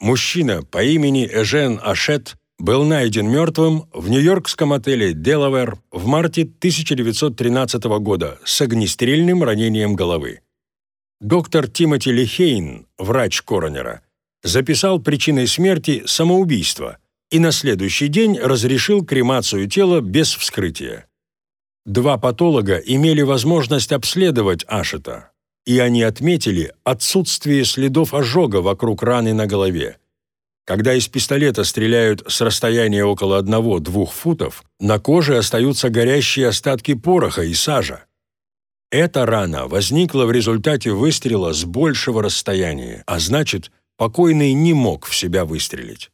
Мужчина по имени Эжен Ашет был найден мертвым в нью-йоркском отеле «Делавер» в марте 1913 года с огнестрельным ранением головы. Доктор Тимоти Лихейн, врач коронера, записал причиной смерти самоубийство и на следующий день разрешил кремацию тела без вскрытия. Два патолога имели возможность обследовать Ашета, и они отметили отсутствие следов ожога вокруг раны на голове. Когда из пистолета стреляют с расстояния около 1-2 футов, на коже остаются горящие остатки пороха и сажа. Эта рана возникла в результате выстрела с большего расстояния, а значит, покойный не мог в себя выстрелить.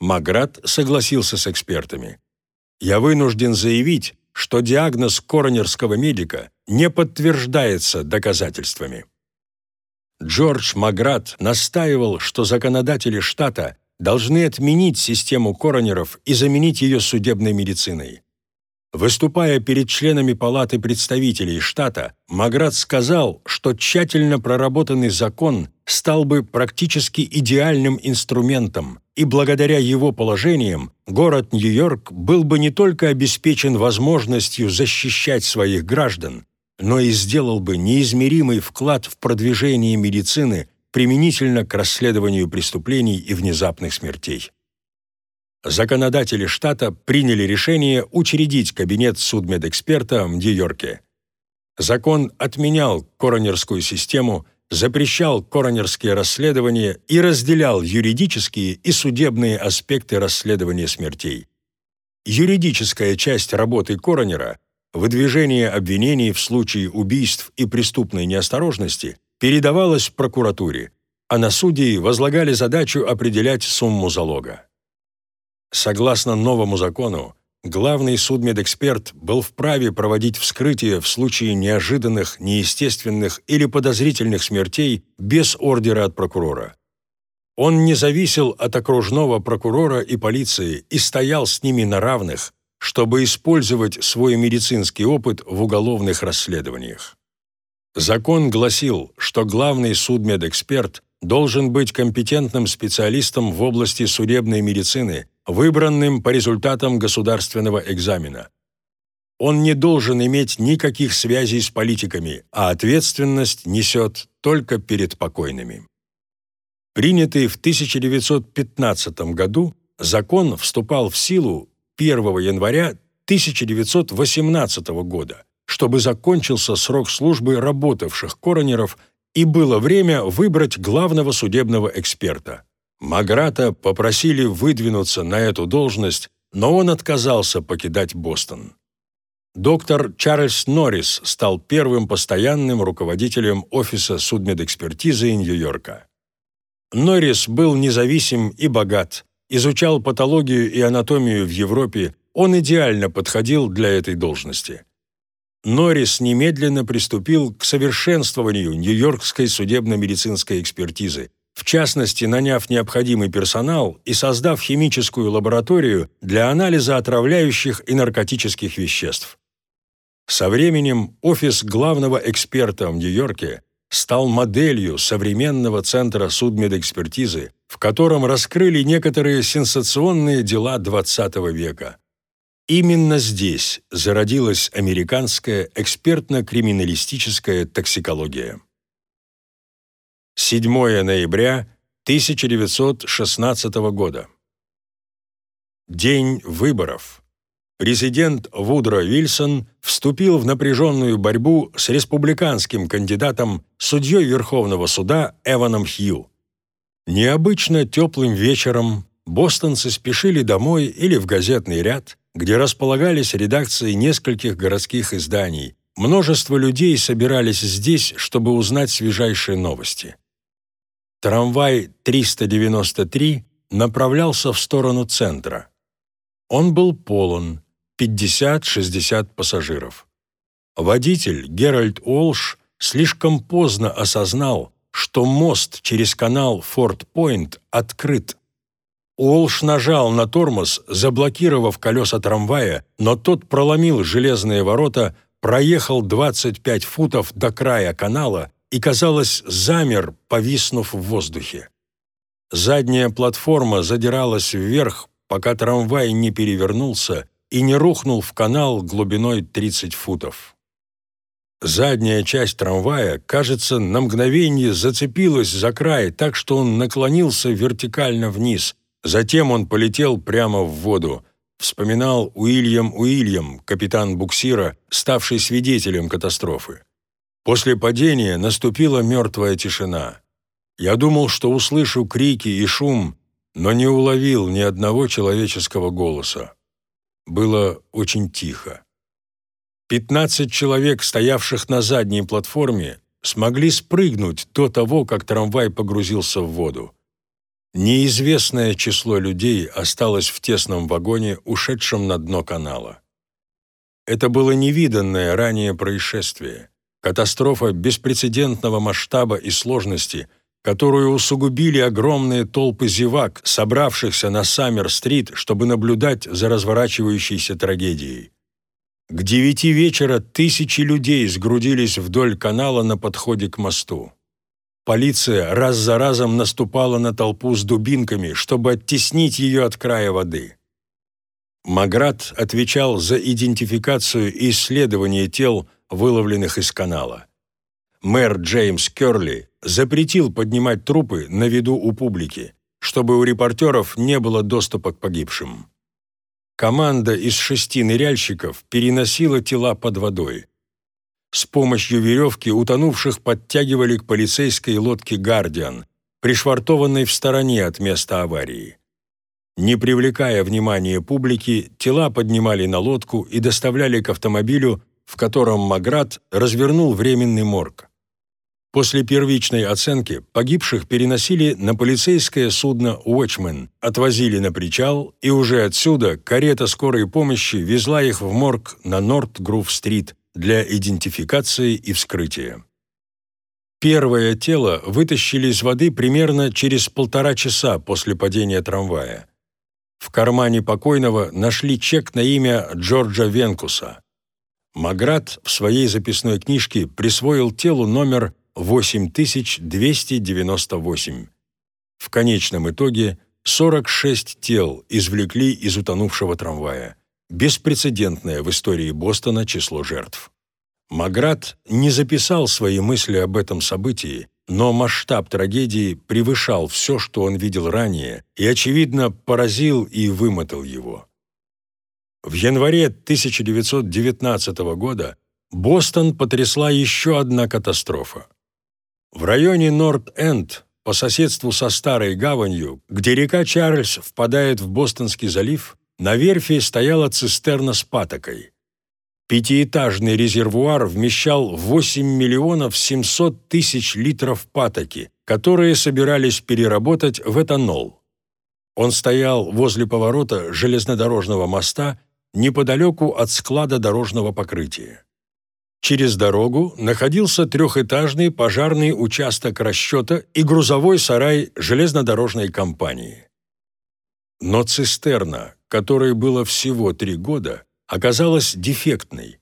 Маград согласился с экспертами. «Я вынужден заявить, что диагноз коронерского медика не подтверждается доказательствами. Джордж Маград настаивал, что законодатели штата должны отменить систему коронеров и заменить ее судебной медициной. Выступая перед членами Палаты представителей штата, Маград сказал, что тщательно проработанный закон стал бы практически идеальным инструментом, и благодаря его положениям город Нью-Йорк был бы не только обеспечен возможностью защищать своих граждан, но и сделал бы неизмеримый вклад в продвижение медицины применительно к расследованию преступлений и внезапных смертей законодатели штата приняли решение учредить кабинет судмедэксперта в Нью-Йорке. Закон отменял коронерскую систему, запрещал коронерские расследования и разделял юридические и судебные аспекты расследования смертей. Юридическая часть работы коронера, выдвижение обвинений в случае убийств и преступной неосторожности, передавалась прокуратуре, а на судей возлагали задачу определять сумму залога. Согласно новому закону, главный судмедэксперт был вправе проводить вскрытие в случае неожиданных, неестественных или подозрительных смертей без ордера от прокурора. Он не зависел от окружного прокурора и полиции и стоял с ними на равных, чтобы использовать свой медицинский опыт в уголовных расследованиях. Закон гласил, что главный судмедэксперт должен быть компетентным специалистом в области судебной медицины выбранным по результатам государственного экзамена. Он не должен иметь никаких связей с политиками, а ответственность несет только перед покойными. Принятый в 1915 году, закон вступал в силу 1 января 1918 года, чтобы закончился срок службы работавших коронеров и было время выбрать главного судебного эксперта. Маграта попросили выдвинуться на эту должность, но он отказался покидать Бостон. Доктор Чарльз Норрис стал первым постоянным руководителем офиса судмедэкспертизы Нью-Йорка. Норрис был независим и богат, изучал патологию и анатомию в Европе, он идеально подходил для этой должности. Норрис немедленно приступил к совершенствованию нью-йоркской судебно-медицинской экспертизы, в частности, наняв необходимый персонал и создав химическую лабораторию для анализа отравляющих и наркотических веществ. Со временем офис главного эксперта в Нью-Йорке стал моделью современного центра судмедэкспертизы, в котором раскрыли некоторые сенсационные дела XX века. Именно здесь зародилась американская экспертно-криминалистическая токсикология. 7 ноября 1916 года. День выборов. Президент Вудро Вильсон вступил в напряженную борьбу с республиканским кандидатом, судьей Верховного суда Эваном Хью. Необычно теплым вечером бостонцы спешили домой или в газетный ряд, где располагались редакции нескольких городских изданий, множество людей собирались здесь, чтобы узнать свежайшие новости. Трамвай 393 направлялся в сторону центра. Он был полон, 50-60 пассажиров. Водитель Геральт Уолш слишком поздно осознал, что мост через канал Форт-Пойнт открыт. Уолш нажал на тормоз, заблокировав колеса трамвая, но тот проломил железные ворота, проехал 25 футов до края канала и, казалось, замер, повиснув в воздухе. Задняя платформа задиралась вверх, пока трамвай не перевернулся и не рухнул в канал глубиной 30 футов. Задняя часть трамвая, кажется, на мгновение зацепилась за край, так что он наклонился вертикально вниз. Затем он полетел прямо в воду. Вспоминал Уильям Уильям, капитан буксира, ставший свидетелем катастрофы. После падения наступила мертвая тишина. Я думал, что услышу крики и шум, но не уловил ни одного человеческого голоса. Было очень тихо. Пятнадцать человек, стоявших на задней платформе, смогли спрыгнуть до того, как трамвай погрузился в воду. Неизвестное число людей осталось в тесном вагоне, ушедшем на дно канала. Это было невиданное ранее происшествие, катастрофа беспрецедентного масштаба и сложности, которую усугубили огромные толпы зевак, собравшихся на Саммер-стрит, чтобы наблюдать за разворачивающейся трагедией. К девяти вечера тысячи людей сгрудились вдоль канала на подходе к мосту. Полиция раз за разом наступала на толпу с дубинками, чтобы оттеснить ее от края воды. Маград отвечал за идентификацию и исследование тел, выловленных из канала. Мэр Джеймс Керли запретил поднимать трупы на виду у публики, чтобы у репортеров не было доступа к погибшим. Команда из шести ныряльщиков переносила тела под водой. С помощью веревки утонувших подтягивали к полицейской лодке «Гардиан», пришвартованной в стороне от места аварии. Не привлекая внимания публики, тела поднимали на лодку и доставляли к автомобилю, в котором Маград развернул временный морг. После первичной оценки погибших переносили на полицейское судно «Уотчмен», отвозили на причал, и уже отсюда карета скорой помощи везла их в морг на Норт-Грув-стрит для идентификации и вскрытия. Первое тело вытащили из воды примерно через полтора часа после падения трамвая. В кармане покойного нашли чек на имя Джорджа Венкуса. Маград в своей записной книжке присвоил телу номер 8298. В конечном итоге 46 тел извлекли из утонувшего трамвая. Беспрецедентное в истории Бостона число жертв. Маград не записал свои мысли об этом событии, но масштаб трагедии превышал все, что он видел ранее, и, очевидно, поразил и вымотал его. В январе 1919 года Бостон потрясла еще одна катастрофа. В районе Норт-Энд, по соседству со Старой Гаванью, где река Чарльз впадает в Бостонский залив, на верфи стояла цистерна с патокой. Пятиэтажный резервуар вмещал 8 миллионов 700 тысяч литров патоки, которые собирались переработать в этанол. Он стоял возле поворота железнодорожного моста неподалеку от склада дорожного покрытия. Через дорогу находился трехэтажный пожарный участок расчета и грузовой сарай железнодорожной компании. Но цистерна, которой было всего три года, оказалась дефектной.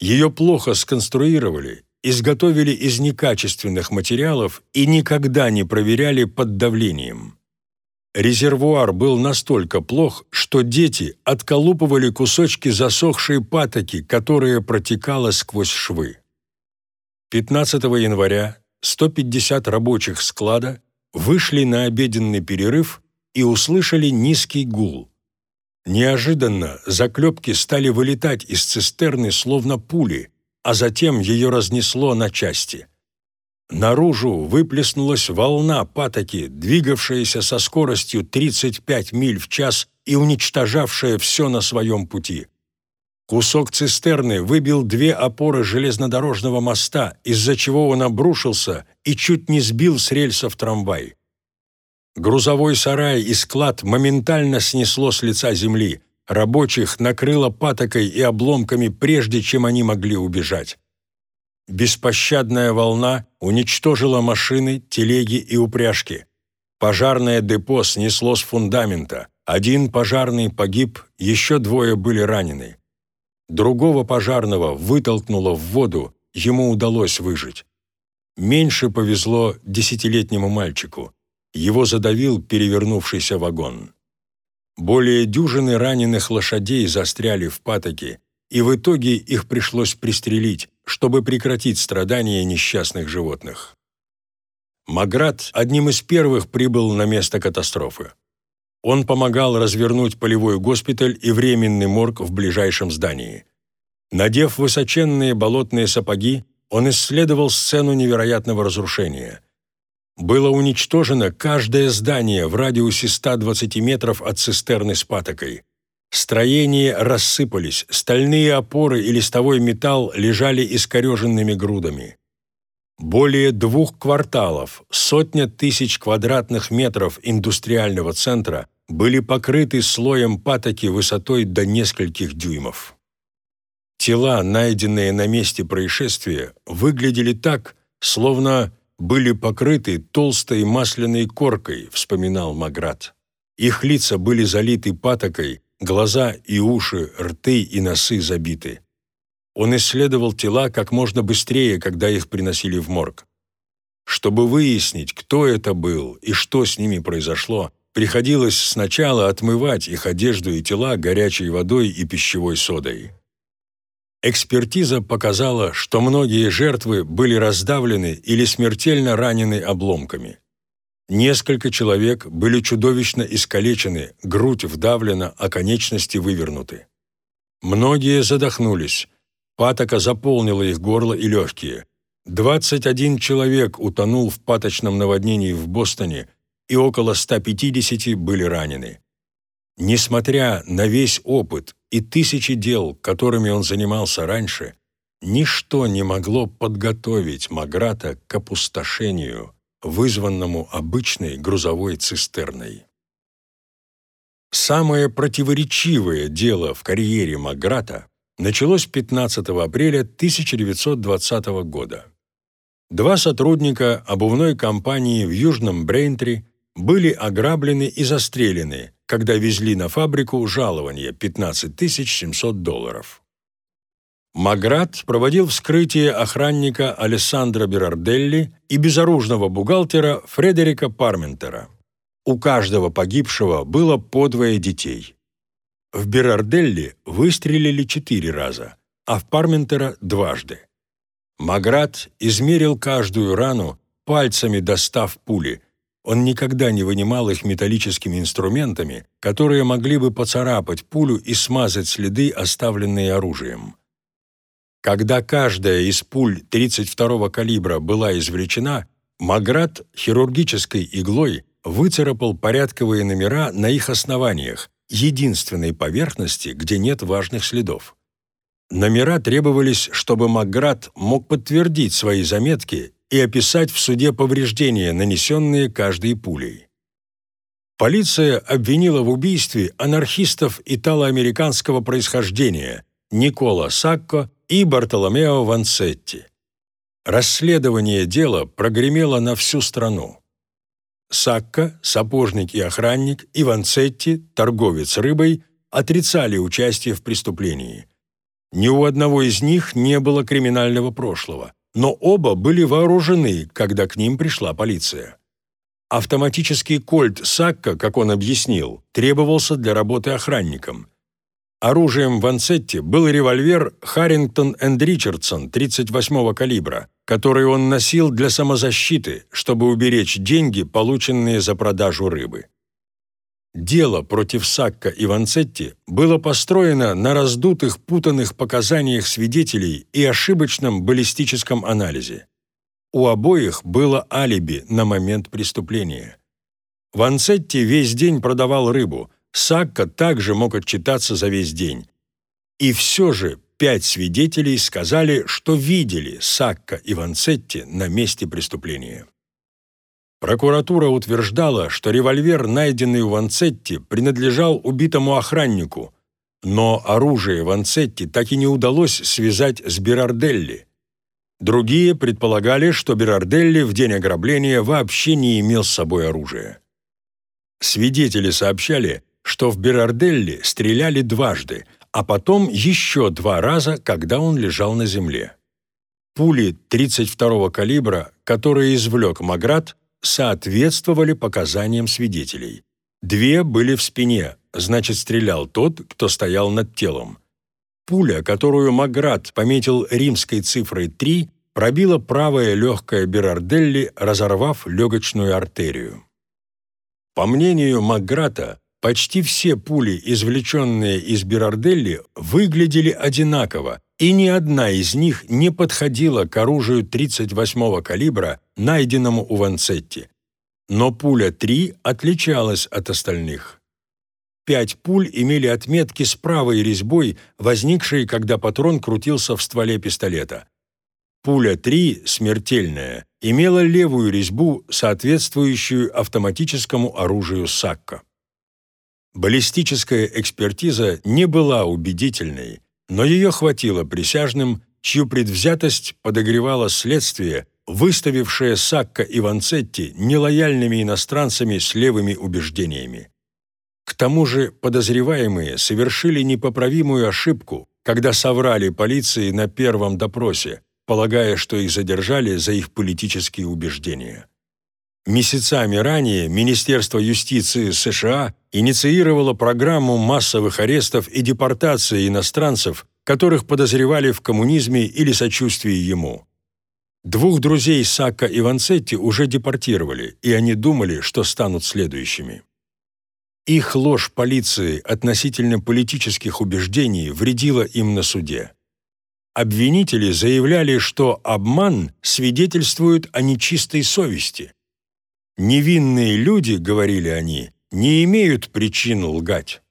Ее плохо сконструировали, изготовили из некачественных материалов и никогда не проверяли под давлением. Резервуар был настолько плох, что дети отколупывали кусочки засохшей патоки, которая протекала сквозь швы. 15 января 150 рабочих склада вышли на обеденный перерыв и услышали низкий гул. Неожиданно заклепки стали вылетать из цистерны словно пули, а затем ее разнесло на части – Наружу выплеснулась волна патоки, двигавшаяся со скоростью 35 миль в час и уничтожавшая все на своем пути. Кусок цистерны выбил две опоры железнодорожного моста, из-за чего он обрушился и чуть не сбил с рельсов трамвай. Грузовой сарай и склад моментально снесло с лица земли. Рабочих накрыло патокой и обломками, прежде чем они могли убежать. Беспощадная волна уничтожила машины, телеги и упряжки. Пожарное депо снесло с фундамента. Один пожарный погиб, еще двое были ранены. Другого пожарного вытолкнуло в воду, ему удалось выжить. Меньше повезло десятилетнему мальчику. Его задавил перевернувшийся вагон. Более дюжины раненых лошадей застряли в патоке, и в итоге их пришлось пристрелить, чтобы прекратить страдания несчастных животных. Маград одним из первых прибыл на место катастрофы. Он помогал развернуть полевой госпиталь и временный морг в ближайшем здании. Надев высоченные болотные сапоги, он исследовал сцену невероятного разрушения. Было уничтожено каждое здание в радиусе 120 метров от цистерны с патокой. Строения рассыпались, стальные опоры и листовой металл лежали искореженными грудами. Более двух кварталов, сотня тысяч квадратных метров индустриального центра были покрыты слоем патоки высотой до нескольких дюймов. Тела, найденные на месте происшествия, выглядели так, словно были покрыты толстой масляной коркой, вспоминал Маград. Их лица были залиты патокой, глаза и уши, рты и носы забиты. Он исследовал тела как можно быстрее, когда их приносили в морг. Чтобы выяснить, кто это был и что с ними произошло, Приходилось сначала отмывать их одежду и тела горячей водой и пищевой содой. Экспертиза показала, что многие жертвы были раздавлены или смертельно ранены обломками. Несколько человек были чудовищно искалечены, грудь вдавлена, а конечности вывернуты. Многие задохнулись. Патока заполнила их горло и легкие. 21 человек утонул в паточном наводнении в Бостоне, и около 150 были ранены. Несмотря на весь опыт и тысячи дел, которыми он занимался раньше, ничто не могло подготовить Маграта к опустошению, вызванному обычной грузовой цистерной. Самое противоречивое дело в карьере Маграта началось 15 апреля 1920 года. Два сотрудника обувной компании в Южном Брейнтри были ограблены и застрелены, когда везли на фабрику жалование 15 700 долларов. Маград проводил вскрытие охранника Алессандро Берарделли и безоружного бухгалтера Фредерика Парментера. У каждого погибшего было по двое детей. В Берарделли выстрелили четыре раза, а в Парментера – дважды. Маград измерил каждую рану, пальцами достав пули, он никогда не вынимал их металлическими инструментами, которые могли бы поцарапать пулю и смазать следы, оставленные оружием. Когда каждая из пуль 32-го калибра была извлечена, Маград хирургической иглой выцарапал порядковые номера на их основаниях, единственной поверхности, где нет важных следов. Номера требовались, чтобы Маград мог подтвердить свои заметки и описать в суде повреждения, нанесенные каждой пулей. Полиция обвинила в убийстве анархистов итало-американского происхождения Никола Сакко и Бартоломео Ванцетти. Расследование дела прогремело на всю страну. Сакко, сапожник и охранник, и Ванцетти, торговец рыбой, отрицали участие в преступлении. Ни у одного из них не было криминального прошлого но оба были вооружены, когда к ним пришла полиция. Автоматический кольт Сакка, как он объяснил, требовался для работы охранником. Оружием Ванцетти был револьвер Харрингтон энд Ричардсон 38-го калибра, который он носил для самозащиты, чтобы уберечь деньги, полученные за продажу рыбы. Дело против Сакка и Ванцетти было построено на раздутых, путанных показаниях свидетелей и ошибочном баллистическом анализе. У обоих было алиби на момент преступления. Ванцетти весь день продавал рыбу, Сакка также мог отчитаться за весь день. И все же пять свидетелей сказали, что видели Сакка и Ванцетти на месте преступления. Прокуратура утверждала, что револьвер, найденный у Ванцетти, принадлежал убитому охраннику, но оружие Ванцетти так и не удалось связать с Берарделли. Другие предполагали, что Берарделли в день ограбления вообще не имел с собой оружия. Свидетели сообщали, что в Берарделли стреляли дважды, а потом еще два раза, когда он лежал на земле. Пули 32-го калибра, которые извлек Маград, соответствовали показаниям свидетелей. Две были в спине, значит, стрелял тот, кто стоял над телом. Пуля, которую Маград пометил римской цифрой 3, пробила правое легкое Берарделли, разорвав легочную артерию. По мнению Маграта, почти все пули, извлеченные из Берарделли, выглядели одинаково, и ни одна из них не подходила к оружию 38-го калибра, найденному у Ванцетти. Но пуля 3 отличалась от остальных. Пять пуль имели отметки с правой резьбой, возникшие, когда патрон крутился в стволе пистолета. Пуля 3, смертельная, имела левую резьбу, соответствующую автоматическому оружию Сакко. Баллистическая экспертиза не была убедительной, но ее хватило присяжным, чью предвзятость подогревала следствие, выставившее Сакко и Ванцетти нелояльными иностранцами с левыми убеждениями. К тому же подозреваемые совершили непоправимую ошибку, когда соврали полиции на первом допросе, полагая, что их задержали за их политические убеждения. Месяцами ранее Министерство юстиции США инициировало программу массовых арестов и депортации иностранцев, которых подозревали в коммунизме или сочувствии ему. Двух друзей Сакка и Ванцетти уже депортировали, и они думали, что станут следующими. Их ложь полиции относительно политических убеждений вредила им на суде. Обвинители заявляли, что обман свидетельствует о нечистой совести. «Невинные люди, — говорили они, — не имеют причин лгать».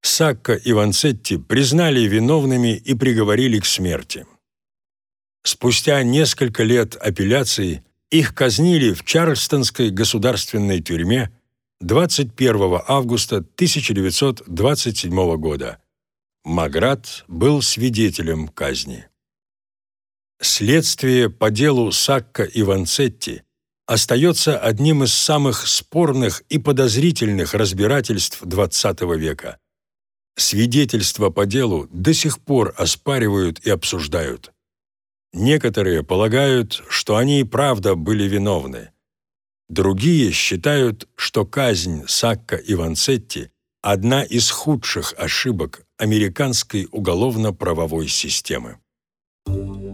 Сакка и Ванцетти признали виновными и приговорили к смерти. Спустя несколько лет апелляции их казнили в Чарльстонской государственной тюрьме 21 августа 1927 года. Маград был свидетелем казни. Следствие по делу Сакка и Ванцетти остается одним из самых спорных и подозрительных разбирательств XX века. Свидетельства по делу до сих пор оспаривают и обсуждают. Некоторые полагают, что они и правда были виновны. Другие считают, что казнь Сакка и Ванцетти – одна из худших ошибок американской уголовно-правовой системы. Thank you.